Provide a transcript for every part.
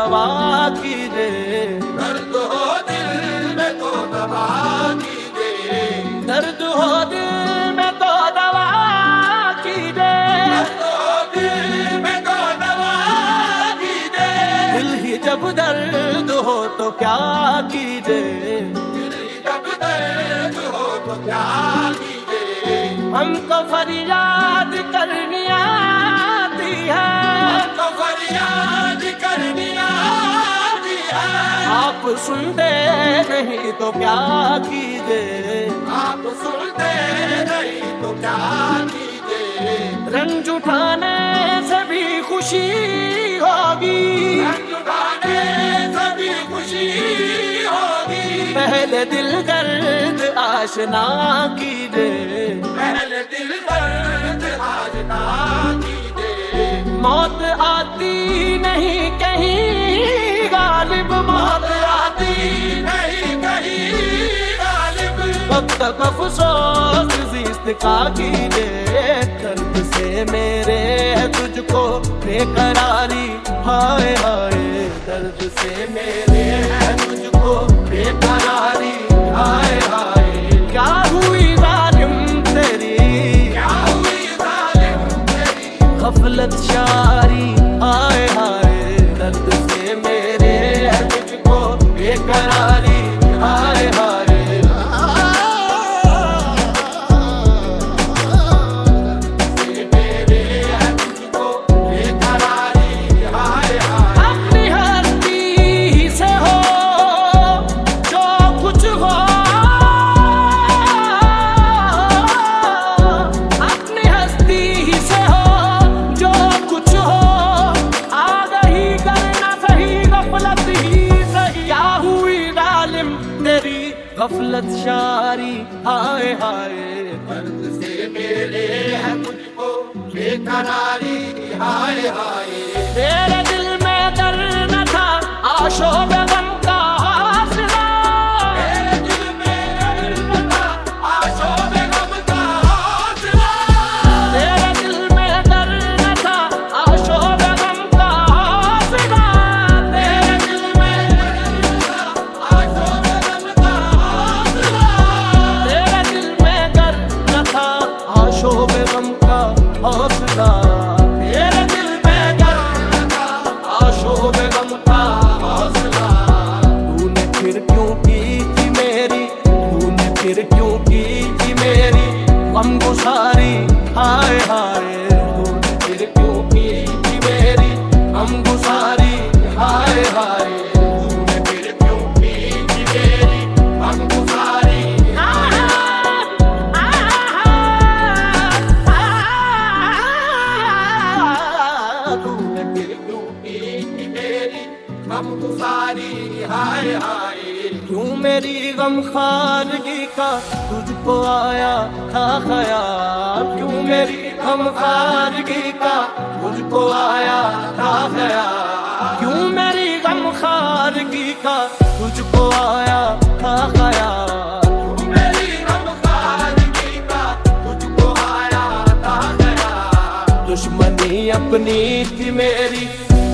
दवा दर्द हो दिल में तो दवा कीजिए दर्द हो दिल में तो दवा कीजिए दर्द हो दिल में तो दवा कीजिए दिल ही जब दर्द हो तो क्या कीजिए जब दर्द हो तो क्या कीजिए हमको फरियाद करनी आती है फरियाद करनी आती है आप सुनते नहीं तो क्या कीजिए आप सुनते नहीं तो क्या कीजिए रंज उठाने से भी खुशी होगी। रंग उठाने सभी खुशी होगी। पहले दिल दर्द आशना कीजिए पहले दिल दर्द आज ना कीजिए मौत आती नहीं कहीं, गालिब मौत आती नहीं कहीं, गालिब। अफसोस जिस्त का कीजिए दर्द से मेरे तुझको बेकरारी। हाय हाय, दर्द से मेरे तुझको बेकरारी। हाय हाय, क्या गफलत शारी हाय हाय। दर्द से मेरे है मुझको बेकरारी हाय हाय। तेरे दिल में दर्द न था आशो गम तूने फिर मेरी गम खारगी का तुझको आया था ख्याल। क्यों मेरी गम खारगी का तुझको आया था ख्याल? क्यों मेरी गम खारगी का तुझको आया था ख्याल? दुश्मनी अपनी थी मेरी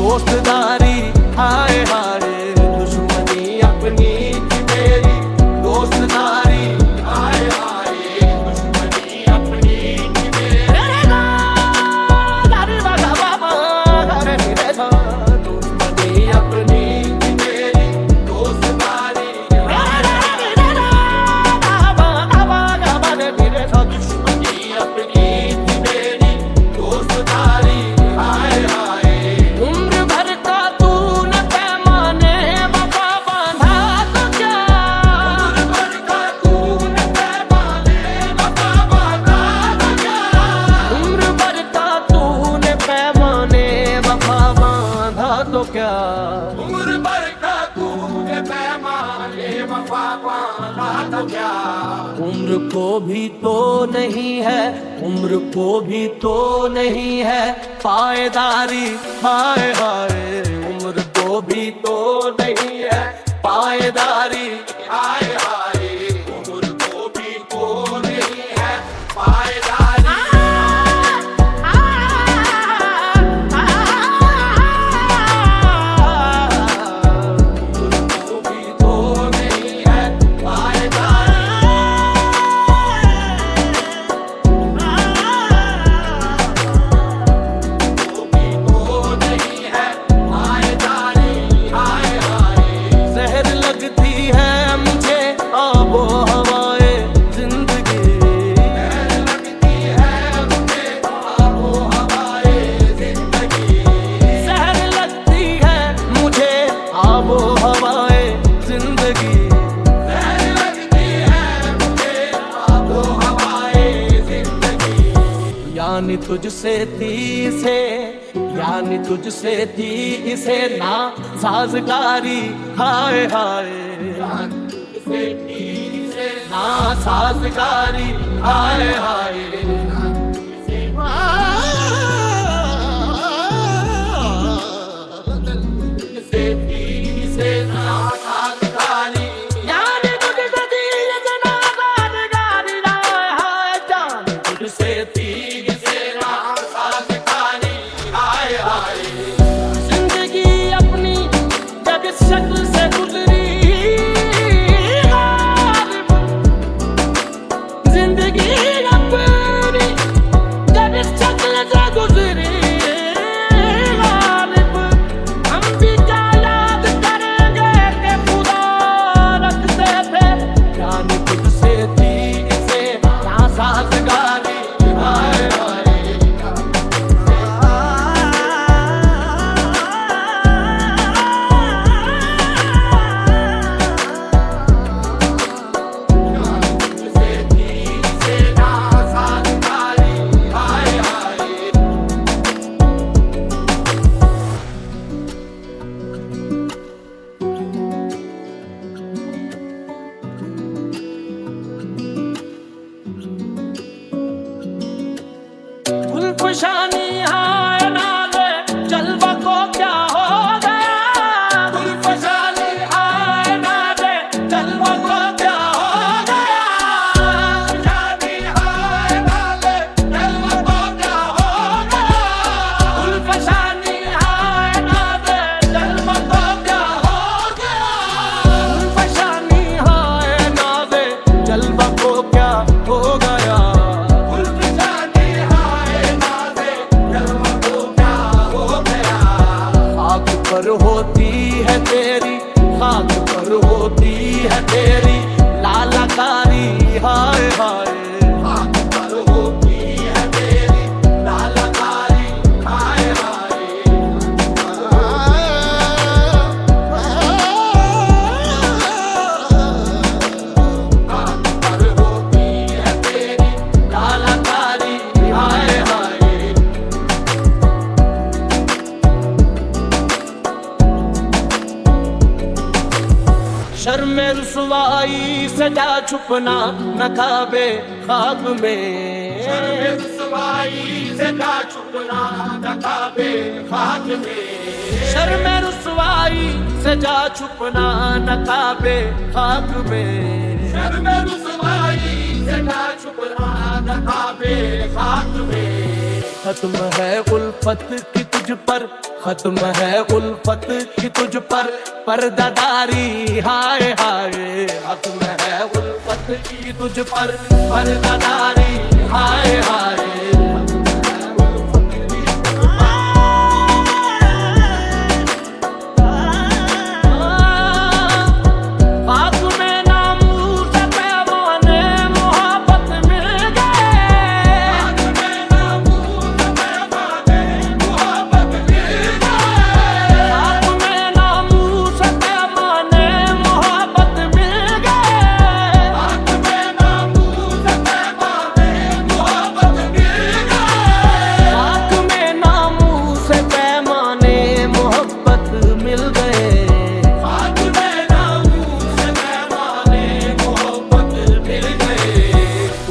दोस्तदारी हाय हाय। बांधा क्या उम्र को भी तो नहीं है, उम्र को भी तो नहीं है। पायदारी, हाय हाय, उम्र को भी तो नहीं है। पायदारी यानी तुझसे थी से यानी तुझसे थी इसे ना साजगारी, हाय हाय। ना साजगारी, हाय हाय। Shani. होती है तेरी लालाकारी। हाय हाय। शर्म रसवाई सजा छुपना नकाबे खाक में। शर्म रसवाई सजा छुपना नकाबे खाक में। खत्म है उल्फत की तुझ पर खत्म है उल्फत की तुझ पर पर्दादारी। हाय हाय, खत्म है उल्फत की तुझ पर पर्दादारी। हाय हाय।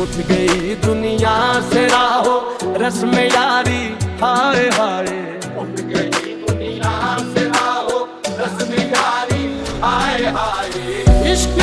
उठ गई दुनिया से राहो रस्म यारी हाय हाय। इश्क हाय पकड़ा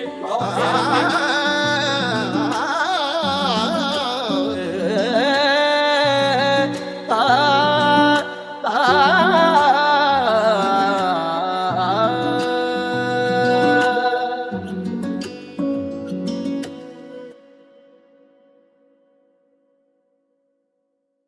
noite. Ah,